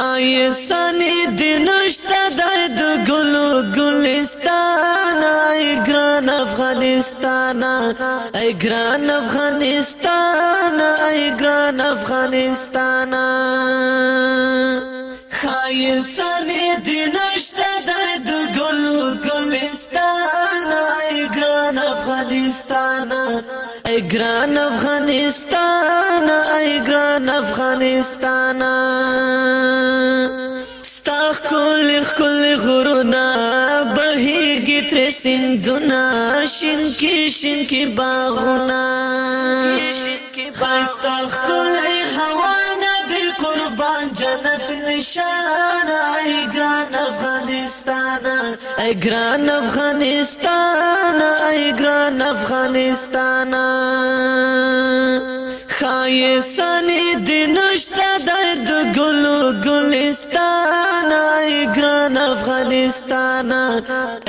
خایسانی دینشتا دای د ګلو ګلستان ای ګران افغانستان ای ګران افغانستان ای ګران افغانستان خایسانی دینشتا ګران افغانستان ای ګران افغانستان ستا خپل خپل غرونا بهيږي تر سندونه شین کې شین کې باغونه خاستا خپل هوا نه دل قربان جنت نشان ای ګران افغانستان ای ګران افغانستان دی ګران افغانستان خایسن دی نشته د ګل ګلستان ای ګران افغانستان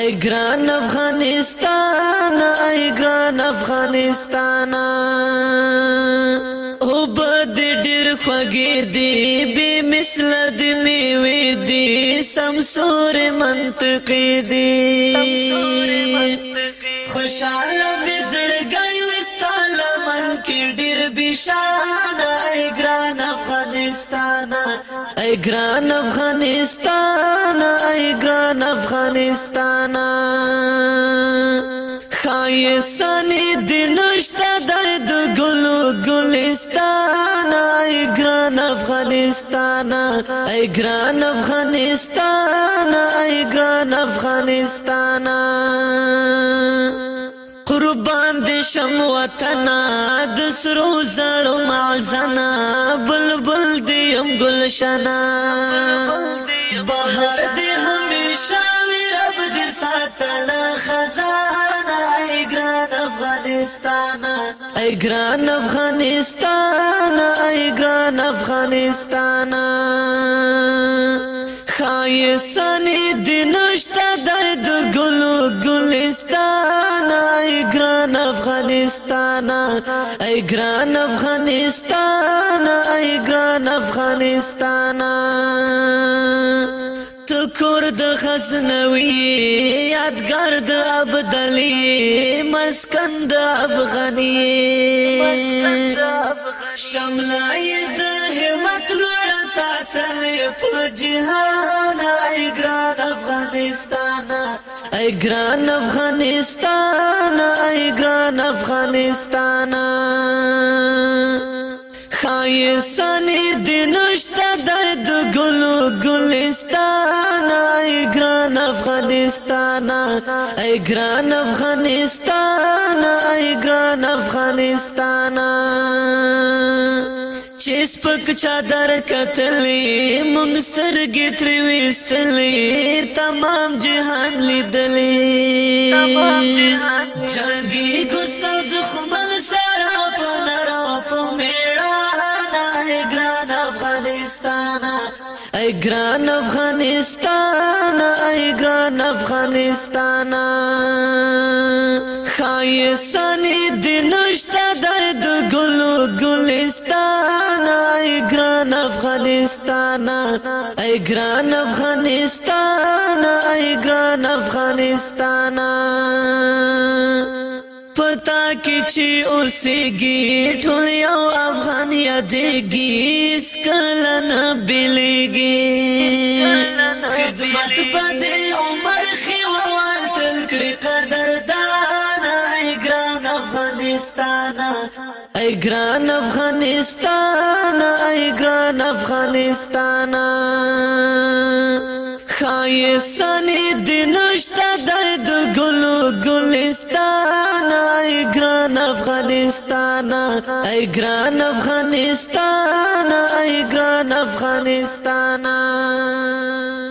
ای ګران افغانستان ای ګران افغانستان او بد ډیر خوګی دی به مثل د میوي دی سمسور منطقي دی سمسور منطقي خوشاله مې زړګی وستال من کې ډېر بشانه ای ګران افغانستان ای ګران افغانستان ای ګران افغانستان خایسانی دینشته د ګلو ګلستان ای ګران افغانستان ای ګران افغانستان ای ګران افغانستان قربان دې شم وطن د سرو زرو معزنا بلبل دې هم گلشنا بهر دې همیشه رب دې ساتل خزانه ای ګران افغانستان ای ګران افغانستان ای ګران افغانستان خایسانی دې نشته درد ګلو ګلستان افغانستان ای ګران افغانستان ای ګران افغانستان تکور د غزنوی یادګار د ابدلی مسکن د افغانی شملای د همت لوړ ساتل په جهان ای ګران افغانستان ای ګران افغانستان ای ګران افغانستان خایسان دې نشته د ګلو ګلستان ای ګران افغانستان ای ګران افغانستان ای ګران افغانستان سپک چادر کتلې مونږ سترګې تر وېستلې تمام جهان لیدلې تمام جهان جنگي ګستاو د خمل سره په نارو په میړانه ګران افغانستان ای ګران افغانستان ای ګران افغانستان خایسانی دینشت د افغانستان ای ګران افغانستان ای ګران افغانستان پتا کی چې اوسېږي ټول یو افغان یادېږي سکلن بلېږي افغانستان ای ګران افغانستان ای ګران افغانستان خایسان دې نشته درد ګل ګلستان ای ګران افغانستان ای ګران افغانستان ای ګران افغانستان